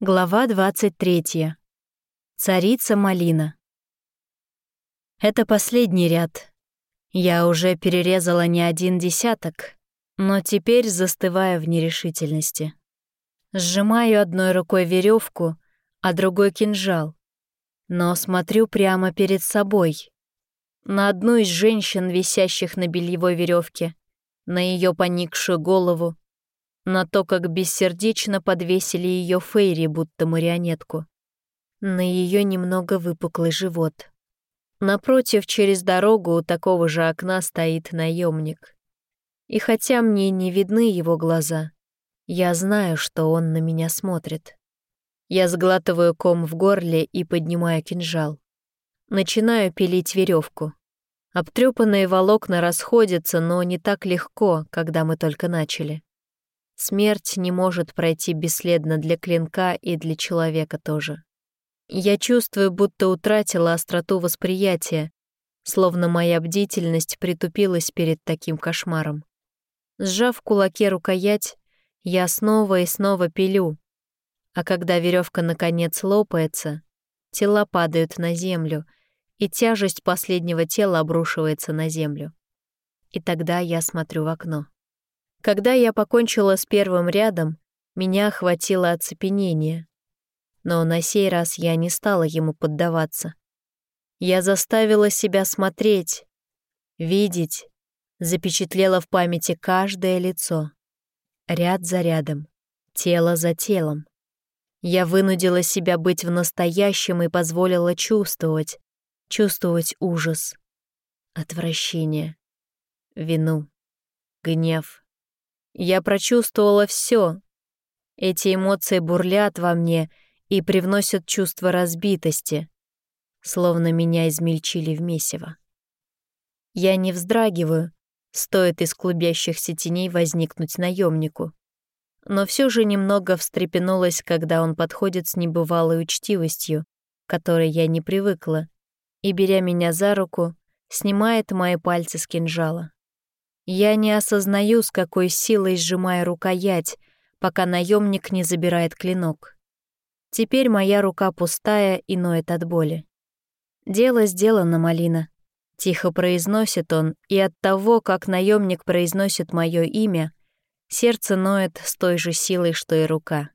Глава 23. Царица Малина. Это последний ряд. Я уже перерезала не один десяток, но теперь застываю в нерешительности. Сжимаю одной рукой веревку, а другой кинжал, но смотрю прямо перед собой. На одну из женщин, висящих на бельевой веревке, на ее поникшую голову, на то, как бессердечно подвесили ее Фейри, будто марионетку. На ее немного выпуклый живот. Напротив, через дорогу у такого же окна стоит наемник. И хотя мне не видны его глаза, я знаю, что он на меня смотрит. Я сглатываю ком в горле и поднимаю кинжал. Начинаю пилить веревку. Обтрепанные волокна расходятся, но не так легко, когда мы только начали. Смерть не может пройти бесследно для клинка и для человека тоже. Я чувствую, будто утратила остроту восприятия, словно моя бдительность притупилась перед таким кошмаром. Сжав в кулаке рукоять, я снова и снова пилю, а когда веревка наконец лопается, тела падают на землю, и тяжесть последнего тела обрушивается на землю. И тогда я смотрю в окно. Когда я покончила с первым рядом, меня охватило оцепенение. Но на сей раз я не стала ему поддаваться. Я заставила себя смотреть, видеть, запечатлела в памяти каждое лицо. Ряд за рядом, тело за телом. Я вынудила себя быть в настоящем и позволила чувствовать, чувствовать ужас, отвращение, вину, гнев, я прочувствовала все. Эти эмоции бурлят во мне и привносят чувство разбитости, словно меня измельчили в месиво. Я не вздрагиваю, стоит из клубящихся теней возникнуть наемнику. Но все же немного встрепенулась, когда он подходит с небывалой учтивостью, которой я не привыкла, и, беря меня за руку, снимает мои пальцы с кинжала. Я не осознаю, с какой силой сжимая рукоять, пока наемник не забирает клинок. Теперь моя рука пустая и ноет от боли. «Дело сделано, Малина», — тихо произносит он, и от того, как наемник произносит мое имя, сердце ноет с той же силой, что и рука.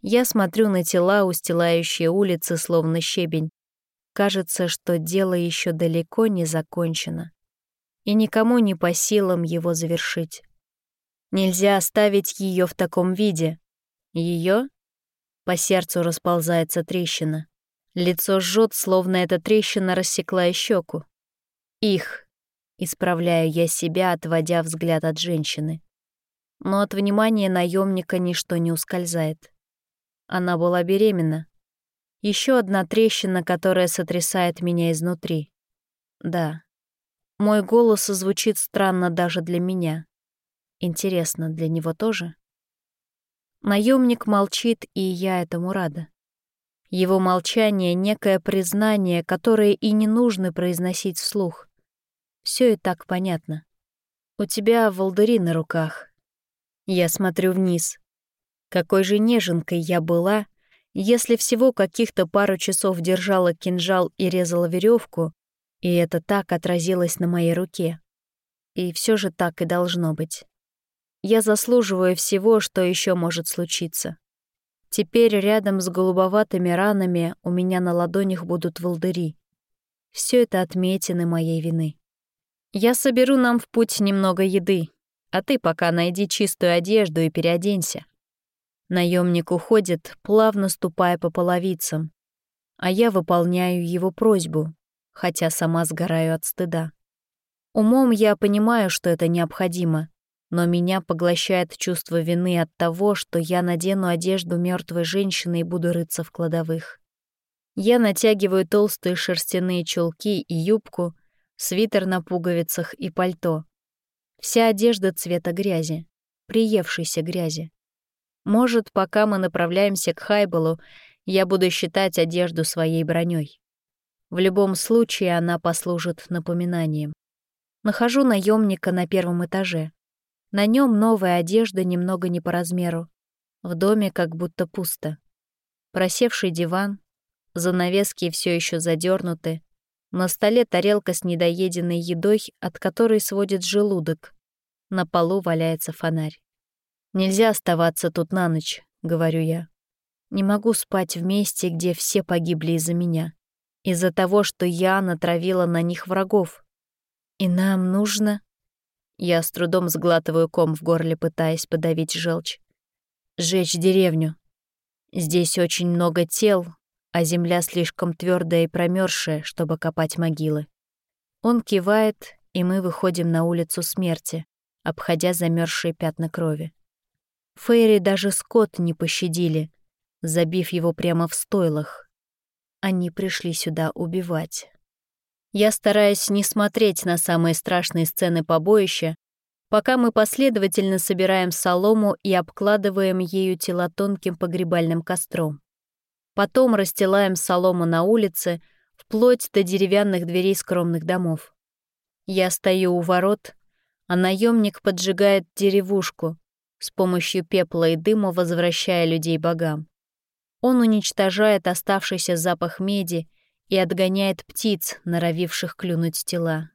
Я смотрю на тела, устилающие улицы, словно щебень. Кажется, что дело еще далеко не закончено и никому не по силам его завершить. Нельзя оставить ее в таком виде. Ее? По сердцу расползается трещина. Лицо жжет, словно эта трещина рассекла щеку. Их. Исправляю я себя, отводя взгляд от женщины. Но от внимания наемника ничто не ускользает. Она была беременна. Еще одна трещина, которая сотрясает меня изнутри. Да, мой голос звучит странно даже для меня. Интересно, для него тоже? Наемник молчит, и я этому рада. Его молчание — некое признание, которое и не нужно произносить вслух. Все и так понятно. У тебя волдыри на руках. Я смотрю вниз. Какой же неженкой я была, если всего каких-то пару часов держала кинжал и резала веревку, и это так отразилось на моей руке. И все же так и должно быть. Я заслуживаю всего, что еще может случиться. Теперь рядом с голубоватыми ранами у меня на ладонях будут волдыри. Все это отметины моей вины. Я соберу нам в путь немного еды, а ты пока найди чистую одежду и переоденься. Наемник уходит, плавно ступая по половицам, а я выполняю его просьбу, хотя сама сгораю от стыда. Умом я понимаю, что это необходимо, но меня поглощает чувство вины от того, что я надену одежду мертвой женщины и буду рыться в кладовых. Я натягиваю толстые шерстяные чулки и юбку, свитер на пуговицах и пальто. Вся одежда цвета грязи, приевшейся грязи. Может, пока мы направляемся к Хайбалу, я буду считать одежду своей броней. В любом случае она послужит напоминанием. Нахожу наемника на первом этаже. На нем новая одежда немного не по размеру. В доме как будто пусто. Просевший диван, занавески все еще задернуты, на столе тарелка с недоеденной едой, от которой сводит желудок. На полу валяется фонарь. «Нельзя оставаться тут на ночь», — говорю я. «Не могу спать в месте, где все погибли из-за меня. Из-за того, что я натравила на них врагов. И нам нужно...» Я с трудом сглатываю ком в горле, пытаясь подавить желчь. «Сжечь деревню. Здесь очень много тел, а земля слишком твердая и промерзшая, чтобы копать могилы. Он кивает, и мы выходим на улицу смерти, обходя замерзшие пятна крови. Фейри даже скот не пощадили, забив его прямо в стойлах. Они пришли сюда убивать. Я стараюсь не смотреть на самые страшные сцены побоища, пока мы последовательно собираем солому и обкладываем ею тела тонким погребальным костром. Потом расстилаем солому на улице, вплоть до деревянных дверей скромных домов. Я стою у ворот, а наемник поджигает деревушку, с помощью пепла и дыма возвращая людей богам. Он уничтожает оставшийся запах меди и отгоняет птиц, норовивших клюнуть тела.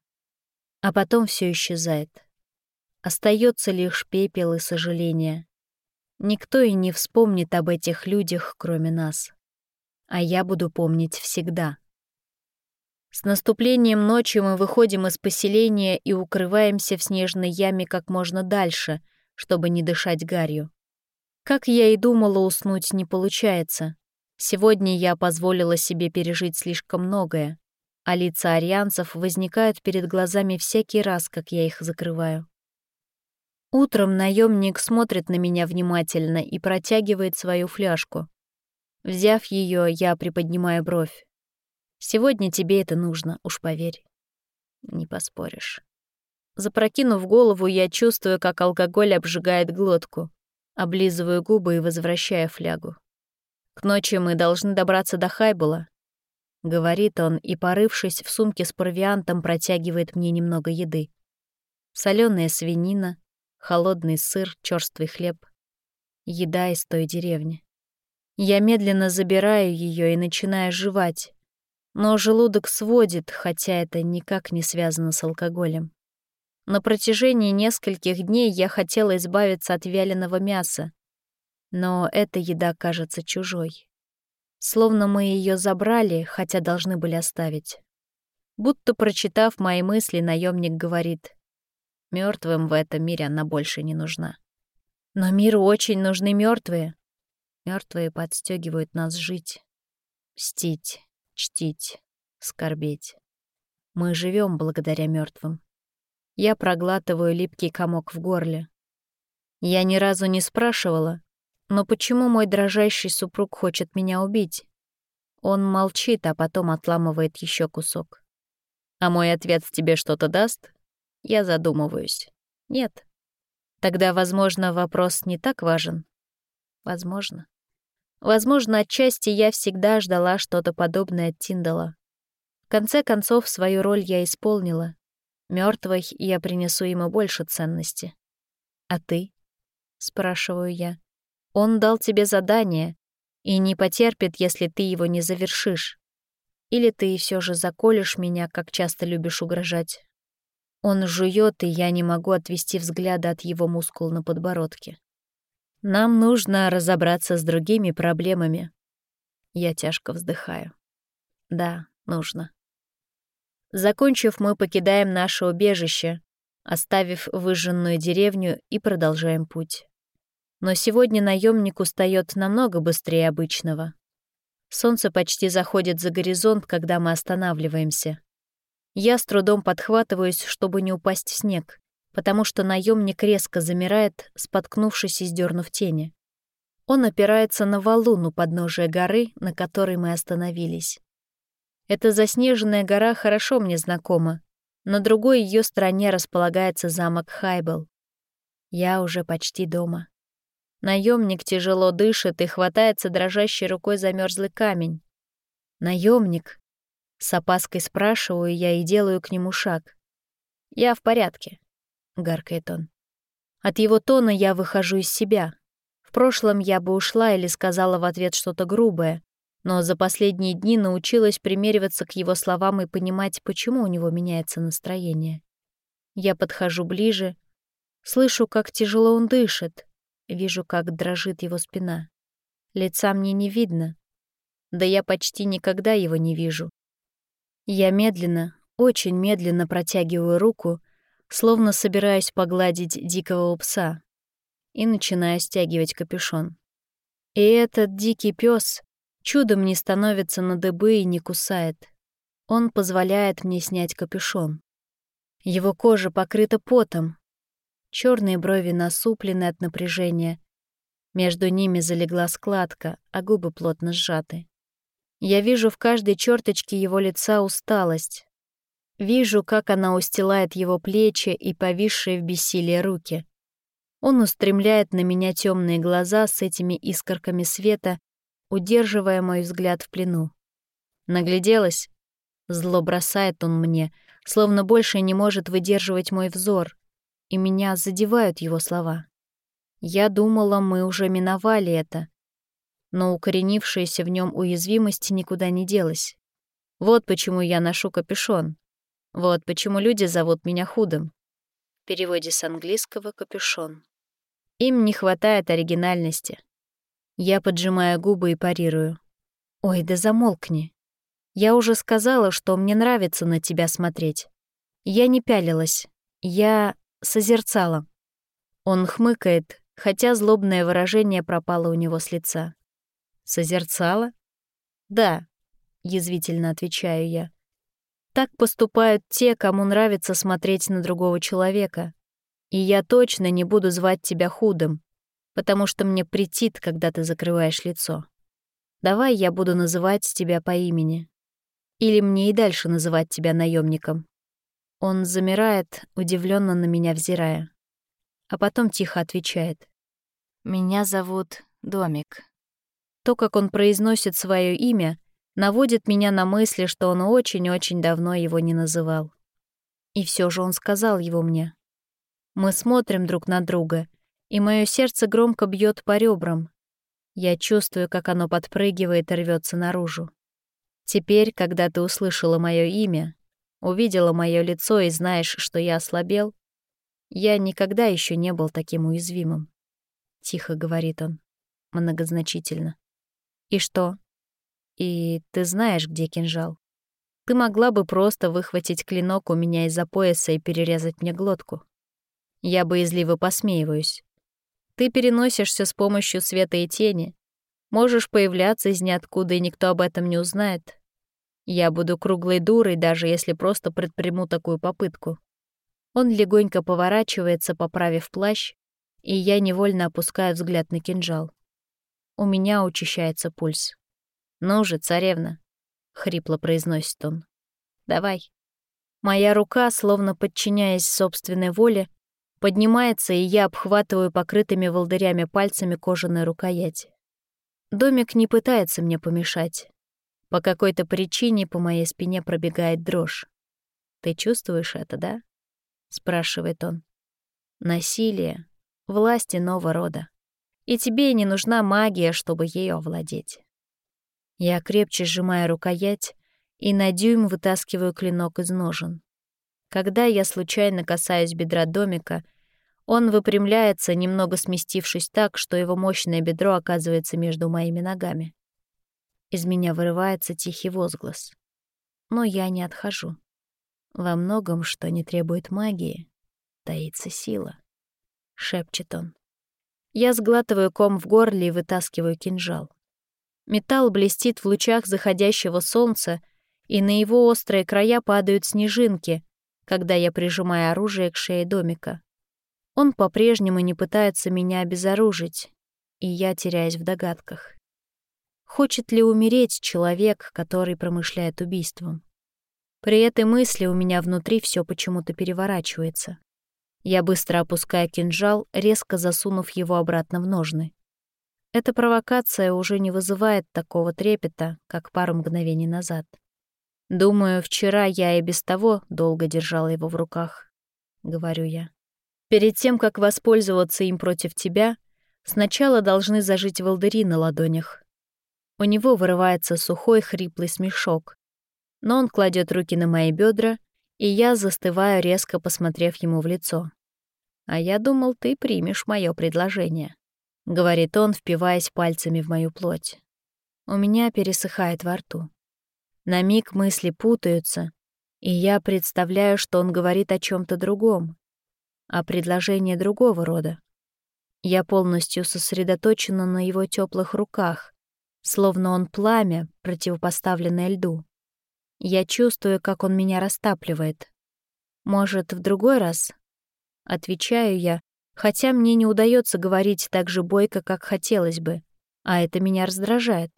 А потом все исчезает. Остается лишь пепел и сожаление. Никто и не вспомнит об этих людях, кроме нас. А я буду помнить всегда. С наступлением ночи мы выходим из поселения и укрываемся в снежной яме как можно дальше, чтобы не дышать гарью. Как я и думала, уснуть не получается. Сегодня я позволила себе пережить слишком многое, а лица арианцев возникают перед глазами всякий раз, как я их закрываю. Утром наемник смотрит на меня внимательно и протягивает свою фляжку. Взяв ее, я приподнимаю бровь. Сегодня тебе это нужно, уж поверь. Не поспоришь. Запрокинув голову, я чувствую, как алкоголь обжигает глотку. Облизываю губы и возвращаю флягу. «К ночи мы должны добраться до Хайбула», — говорит он и, порывшись в сумке с провиантом, протягивает мне немного еды. Соленая свинина, холодный сыр, черствый хлеб. Еда из той деревни. Я медленно забираю ее и начинаю жевать. Но желудок сводит, хотя это никак не связано с алкоголем. На протяжении нескольких дней я хотела избавиться от вяленого мяса, но эта еда кажется чужой. Словно мы ее забрали, хотя должны были оставить. Будто прочитав мои мысли, наемник говорит, Мертвым в этом мире она больше не нужна. Но миру очень нужны мертвые. Мертвые подстегивают нас жить, мстить, чтить, скорбеть. Мы живем благодаря мертвым. Я проглатываю липкий комок в горле. Я ни разу не спрашивала, но почему мой дрожащий супруг хочет меня убить? Он молчит, а потом отламывает еще кусок. А мой ответ тебе что-то даст? Я задумываюсь. Нет. Тогда, возможно, вопрос не так важен. Возможно. Возможно, отчасти я всегда ждала что-то подобное от Тиндала. В конце концов, свою роль я исполнила. Мертвой я принесу ему больше ценности. «А ты?» — спрашиваю я. «Он дал тебе задание и не потерпит, если ты его не завершишь. Или ты все же заколешь меня, как часто любишь угрожать?» Он жует, и я не могу отвести взгляда от его мускул на подбородке. Нам нужно разобраться с другими проблемами. Я тяжко вздыхаю. Да, нужно. Закончив, мы покидаем наше убежище, оставив выжженную деревню и продолжаем путь. Но сегодня наемник устает намного быстрее обычного. Солнце почти заходит за горизонт, когда мы останавливаемся. Я с трудом подхватываюсь, чтобы не упасть в снег, потому что наемник резко замирает, споткнувшись и сдернув тени. Он опирается на валун у подножия горы, на которой мы остановились. Эта заснеженная гора хорошо мне знакома. На другой ее стороне располагается замок Хайбел. Я уже почти дома. Наемник тяжело дышит и хватается дрожащей рукой за мерзлый камень. Наемник, с опаской спрашиваю я и делаю к нему шаг. «Я в порядке», — гаркает он. От его тона я выхожу из себя. В прошлом я бы ушла или сказала в ответ что-то грубое, но за последние дни научилась примериваться к его словам и понимать, почему у него меняется настроение. Я подхожу ближе, слышу, как тяжело он дышит, вижу, как дрожит его спина. Лица мне не видно, да я почти никогда его не вижу. Я медленно, очень медленно протягиваю руку, словно собираюсь погладить дикого пса, и начинаю стягивать капюшон. И этот дикий пес чудом не становится на дыбы и не кусает. Он позволяет мне снять капюшон. Его кожа покрыта потом, черные брови насуплены от напряжения, между ними залегла складка, а губы плотно сжаты. Я вижу в каждой черточке его лица усталость. Вижу, как она устилает его плечи и повисшие в бессилии руки. Он устремляет на меня темные глаза с этими искорками света, удерживая мой взгляд в плену. Нагляделась? Зло бросает он мне, словно больше не может выдерживать мой взор, и меня задевают его слова. Я думала, мы уже миновали это, но укоренившаяся в нем уязвимость никуда не делась. Вот почему я ношу капюшон. Вот почему люди зовут меня худым. В переводе с английского «капюшон». Им не хватает оригинальности. Я поджимаю губы и парирую. «Ой, да замолкни. Я уже сказала, что мне нравится на тебя смотреть. Я не пялилась. Я созерцала». Он хмыкает, хотя злобное выражение пропало у него с лица. Созерцала? Да, язвительно отвечаю я. Так поступают те, кому нравится смотреть на другого человека. И я точно не буду звать тебя худым, потому что мне претит, когда ты закрываешь лицо. Давай я буду называть тебя по имени. Или мне и дальше называть тебя наемником. Он замирает, удивленно на меня взирая. А потом тихо отвечает. «Меня зовут Домик». То, как он произносит свое имя, наводит меня на мысли, что он очень-очень давно его не называл. И все же он сказал его мне. Мы смотрим друг на друга, и мое сердце громко бьет по ребрам. Я чувствую, как оно подпрыгивает и рвется наружу. Теперь, когда ты услышала мое имя, увидела мое лицо и знаешь, что я ослабел, я никогда еще не был таким уязвимым. Тихо говорит он, многозначительно. И что? И ты знаешь, где кинжал? Ты могла бы просто выхватить клинок у меня из-за пояса и перерезать мне глотку. Я боязливо посмеиваюсь. Ты переносишься с помощью света и тени, можешь появляться из ниоткуда, и никто об этом не узнает. Я буду круглой дурой, даже если просто предприму такую попытку. Он легонько поворачивается, поправив плащ, и я невольно опускаю взгляд на кинжал. У меня учащается пульс. «Ну же, царевна», — хрипло произносит он. «Давай». Моя рука, словно подчиняясь собственной воле, поднимается, и я обхватываю покрытыми волдырями пальцами кожаной рукояти. Домик не пытается мне помешать. По какой-то причине по моей спине пробегает дрожь. «Ты чувствуешь это, да?» — спрашивает он. «Насилие, власть иного рода и тебе не нужна магия, чтобы ею овладеть. Я крепче сжимаю рукоять и на дюйм вытаскиваю клинок из ножен. Когда я случайно касаюсь бедра домика, он выпрямляется, немного сместившись так, что его мощное бедро оказывается между моими ногами. Из меня вырывается тихий возглас. Но я не отхожу. Во многом, что не требует магии, таится сила, — шепчет он. Я сглатываю ком в горле и вытаскиваю кинжал. Металл блестит в лучах заходящего солнца, и на его острые края падают снежинки, когда я прижимаю оружие к шее домика. Он по-прежнему не пытается меня обезоружить, и я теряюсь в догадках. Хочет ли умереть человек, который промышляет убийством? При этой мысли у меня внутри все почему-то переворачивается. Я быстро опускаю кинжал, резко засунув его обратно в ножны. Эта провокация уже не вызывает такого трепета, как пару мгновений назад. Думаю, вчера я и без того долго держала его в руках, — говорю я. Перед тем, как воспользоваться им против тебя, Сначала должны зажить волдыри на ладонях. У него вырывается сухой хриплый смешок. Но он кладет руки на мои бедра, и я застываю, резко посмотрев ему в лицо. «А я думал, ты примешь мое предложение», — говорит он, впиваясь пальцами в мою плоть. У меня пересыхает во рту. На миг мысли путаются, и я представляю, что он говорит о чем то другом, о предложении другого рода. Я полностью сосредоточена на его теплых руках, словно он пламя, противопоставленное льду. Я чувствую, как он меня растапливает. Может, в другой раз? Отвечаю я, хотя мне не удается говорить так же бойко, как хотелось бы, а это меня раздражает.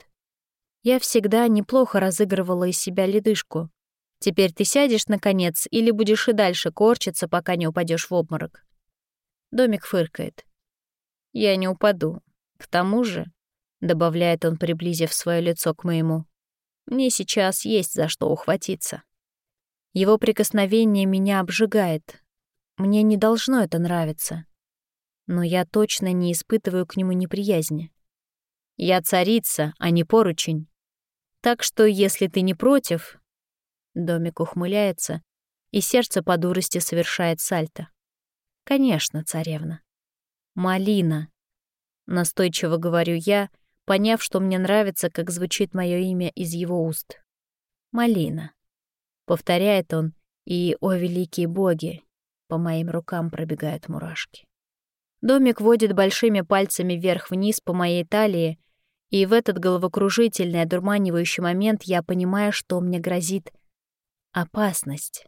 Я всегда неплохо разыгрывала из себя ледышку. Теперь ты сядешь, наконец, или будешь и дальше корчиться, пока не упадешь в обморок. Домик фыркает. Я не упаду. К тому же, — добавляет он, приблизив свое лицо к моему, — мне сейчас есть за что ухватиться. Его прикосновение меня обжигает, мне не должно это нравиться. Но я точно не испытываю к нему неприязни. Я царица, а не поручень. Так что, если ты не против... Домик ухмыляется, и сердце по дурости совершает сальто. Конечно, царевна. Малина. Настойчиво говорю я, поняв, что мне нравится, как звучит мое имя из его уст. Малина. Повторяет он, и, о великие боги, по моим рукам пробегают мурашки. Домик водит большими пальцами вверх-вниз по моей талии, и в этот головокружительный, одурманивающий момент я понимаю, что мне грозит опасность.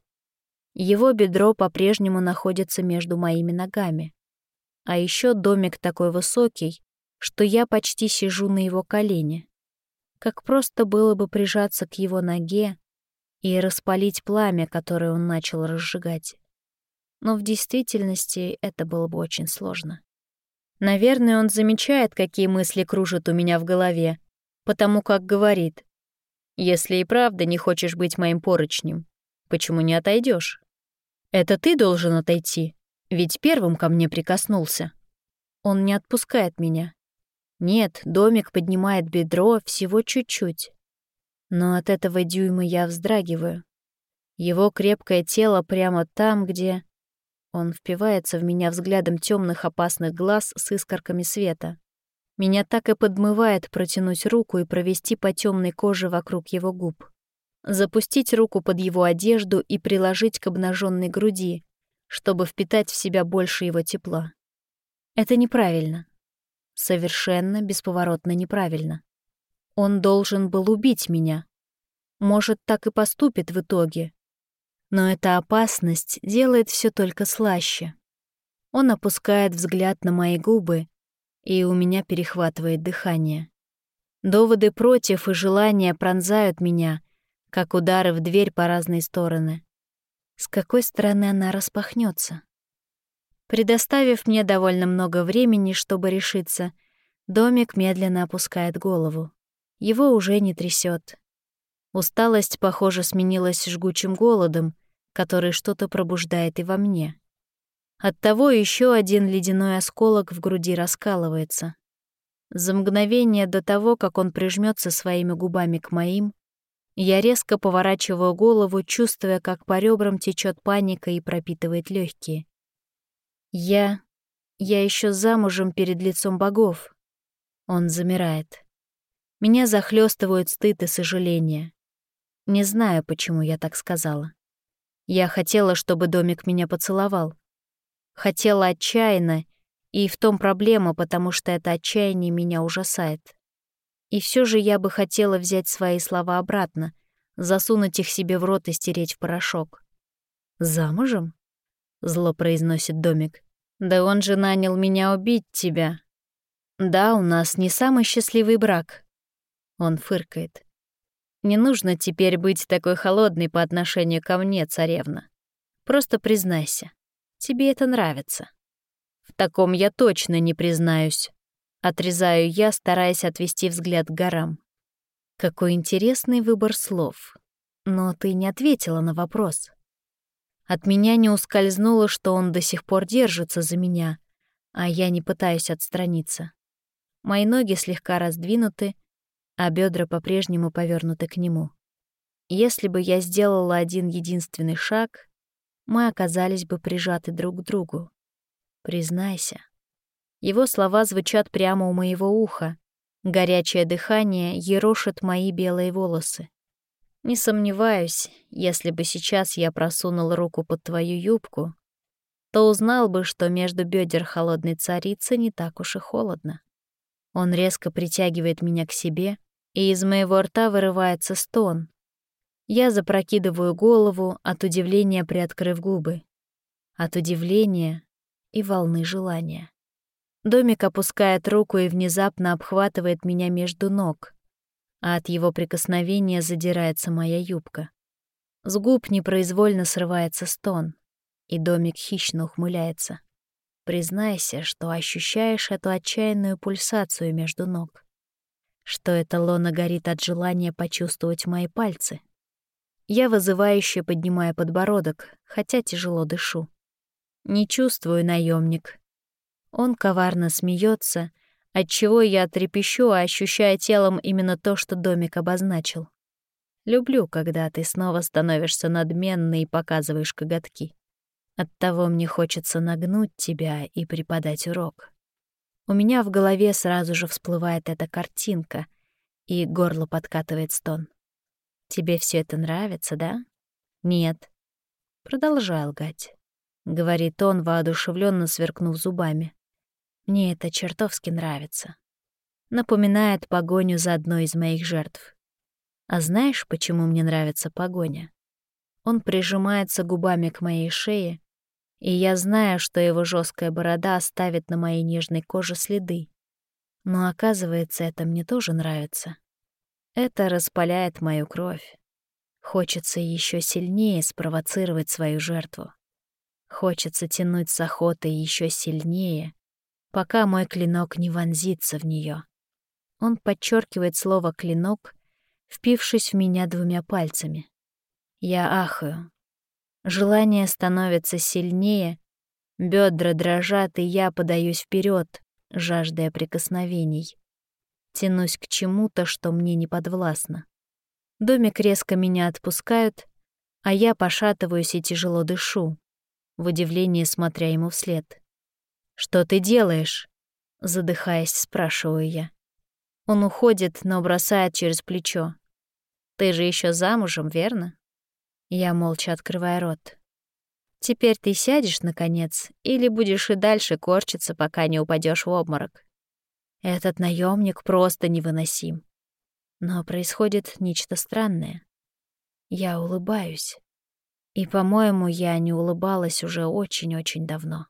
Его бедро по-прежнему находится между моими ногами. А еще домик такой высокий, что я почти сижу на его колене. Как просто было бы прижаться к его ноге и распалить пламя, которое он начал разжигать но в действительности это было бы очень сложно. Наверное, он замечает, какие мысли кружат у меня в голове, потому как говорит, «Если и правда не хочешь быть моим поручнем, почему не отойдешь? Это ты должен отойти, ведь первым ко мне прикоснулся. Он не отпускает меня. Нет, домик поднимает бедро всего чуть-чуть. Но от этого дюйма я вздрагиваю. Его крепкое тело прямо там, где... Он впивается в меня взглядом темных опасных глаз с искорками света. Меня так и подмывает протянуть руку и провести по темной коже вокруг его губ. Запустить руку под его одежду и приложить к обнаженной груди, чтобы впитать в себя больше его тепла. Это неправильно. Совершенно бесповоротно неправильно. Он должен был убить меня. Может, так и поступит в итоге, но эта опасность делает все только слаще. Он опускает взгляд на мои губы, и у меня перехватывает дыхание. Доводы против и желания пронзают меня, как удары в дверь по разные стороны. С какой стороны она распахнется? Предоставив мне довольно много времени, чтобы решиться, домик медленно опускает голову. Его уже не трясет. Усталость, похоже, сменилась жгучим голодом, который что-то пробуждает и во мне. Оттого еще один ледяной осколок в груди раскалывается. За мгновение до того, как он прижмется своими губами к моим, я резко поворачиваю голову, чувствуя, как по ребрам течет паника и пропитывает легкие. Я... я еще замужем перед лицом богов. Он замирает. Меня захлестывают стыд и сожаление. Не знаю, почему я так сказала. Я хотела, чтобы домик меня поцеловал. Хотела отчаянно, и в том проблема, потому что это отчаяние меня ужасает. И все же я бы хотела взять свои слова обратно, засунуть их себе в рот и стереть в порошок. «Замужем?» — зло произносит домик. «Да он же нанял меня убить тебя». «Да, у нас не самый счастливый брак». Он фыркает. Не нужно теперь быть такой холодной по отношению ко мне, царевна. Просто признайся, тебе это нравится. В таком я точно не признаюсь. Отрезаю я, стараясь отвести взгляд к горам. Какой интересный выбор слов. Но ты не ответила на вопрос. От меня не ускользнуло, что он до сих пор держится за меня, а я не пытаюсь отстраниться. Мои ноги слегка раздвинуты, а бедра по-прежнему повернуты к нему. Если бы я сделала один единственный шаг, мы оказались бы прижаты друг к другу. Признайся. Его слова звучат прямо у моего уха. Горячее дыхание ерошит мои белые волосы. Не сомневаюсь, если бы сейчас я просунул руку под твою юбку, то узнал бы, что между бедер холодной царицы не так уж и холодно. Он резко притягивает меня к себе, и из моего рта вырывается стон. Я запрокидываю голову, от удивления приоткрыв губы. От удивления и волны желания. Домик опускает руку и внезапно обхватывает меня между ног, а от его прикосновения задирается моя юбка. С губ непроизвольно срывается стон, и домик хищно ухмыляется. Признайся, что ощущаешь эту отчаянную пульсацию между ног. Что эта лона горит от желания почувствовать мои пальцы. Я вызывающе поднимаю подбородок, хотя тяжело дышу. Не чувствую, наемник. Он коварно смеется, отчего я трепещу, ощущая телом именно то, что домик обозначил. Люблю, когда ты снова становишься надменной и показываешь коготки. Оттого мне хочется нагнуть тебя и преподать урок. У меня в голове сразу же всплывает эта картинка, и горло подкатывает стон. Тебе все это нравится, да? Нет. Продолжай лгать, — говорит он, воодушевленно сверкнув зубами. Мне это чертовски нравится. Напоминает погоню за одной из моих жертв. А знаешь, почему мне нравится погоня? Он прижимается губами к моей шее, и я знаю, что его жесткая борода оставит на моей нежной коже следы. Но оказывается, это мне тоже нравится. Это распаляет мою кровь. Хочется еще сильнее спровоцировать свою жертву. Хочется тянуть с охотой еще сильнее, пока мой клинок не вонзится в нее. Он подчеркивает слово «клинок», впившись в меня двумя пальцами. Я ахаю. Желание становится сильнее, бедра дрожат, и я подаюсь вперед, жаждая прикосновений. Тянусь к чему-то, что мне не подвластно. Домик резко меня отпускают, а я пошатываюсь и тяжело дышу, в удивлении смотря ему вслед. «Что ты делаешь?» — задыхаясь, спрашиваю я. Он уходит, но бросает через плечо. «Ты же еще замужем, верно?» Я молча открываю рот. «Теперь ты сядешь, наконец, или будешь и дальше корчиться, пока не упадешь в обморок?» Этот наемник просто невыносим. Но происходит нечто странное. Я улыбаюсь. И, по-моему, я не улыбалась уже очень-очень давно.